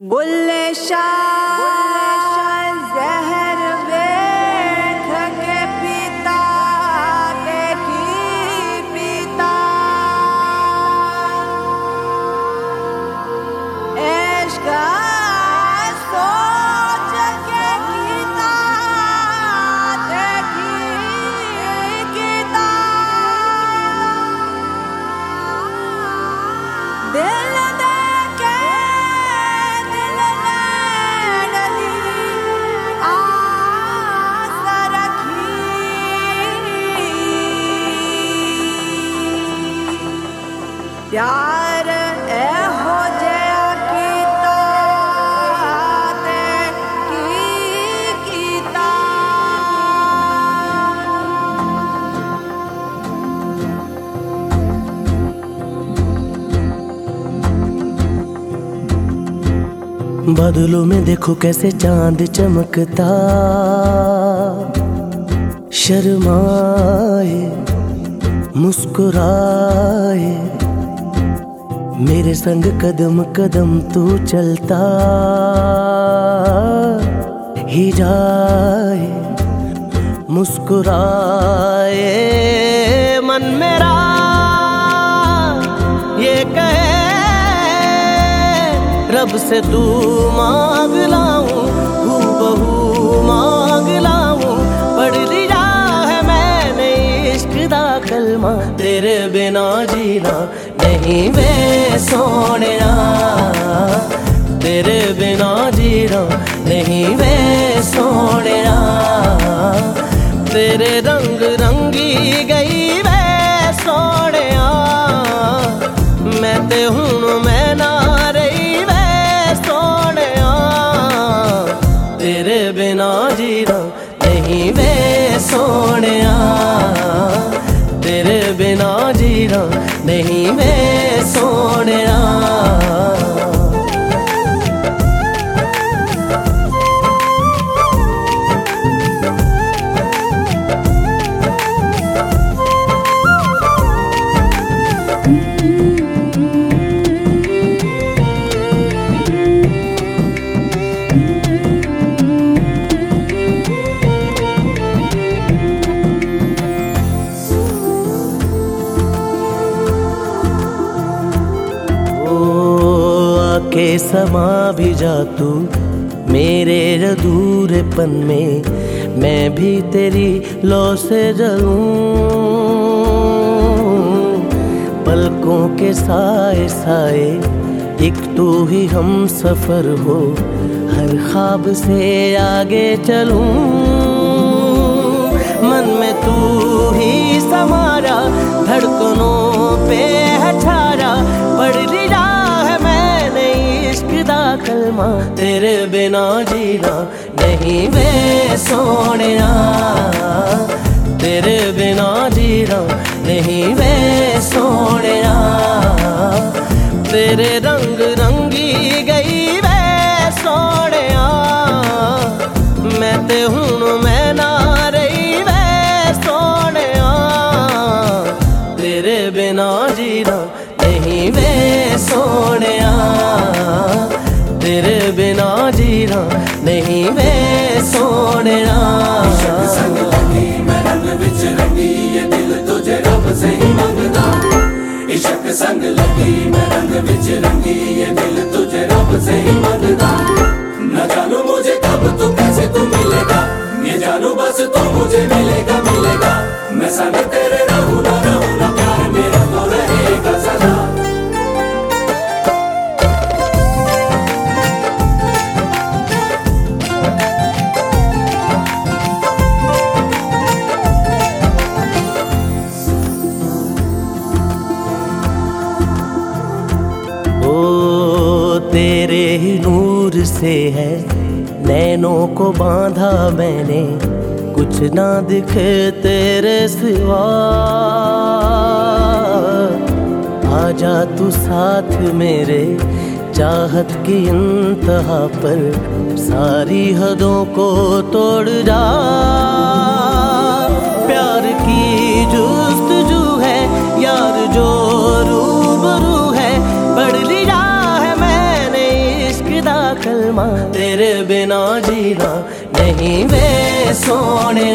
बुल्ले शाह बादलों में देखो कैसे चाँद चमकता। शर्माए, मुस्कुराए, मेरे संग कदम कदम तू चलता। ही जाए, मुस्कुराए, मन मेरा रब से तू मांग लाऊं हू बहू मांग लाऊं। पढ़ लिया है मैंने इश्क दा कलमा, तेरे बिना जीना नहीं वे सोने तेरे बिना जीना नहीं वे सोने तेरे रंग रंगी गई नहीं वे आके समा भी जा तू मेरे अधूरेपन में, मैं भी तेरी लौ से जलूं। पलकों के साए साए, एक तू ही हम सफ़र हो, हर ख्वाब से आगे चलूँ। मन में तू ही समारा धड़कनों पे है छारा कलमा तेरे बिना जीना नहीं वे सोने तेरे बिना जीना नहीं वे सोने तेरे रंग रंगी नहीं वे सोने संग लगी मैं रंग विच रंगी ये दिल तुझे रब इश्क संग लगी, मैं रंग रंगी, ये दिल से है। नैनों को बांधा मैंने, कुछ ना दिखे तेरे सिवा। आजा तू साथ मेरे, चाहत की इंतहा पर सारी हदों को तोड़ जा। प्यार की जुस्तजू सोने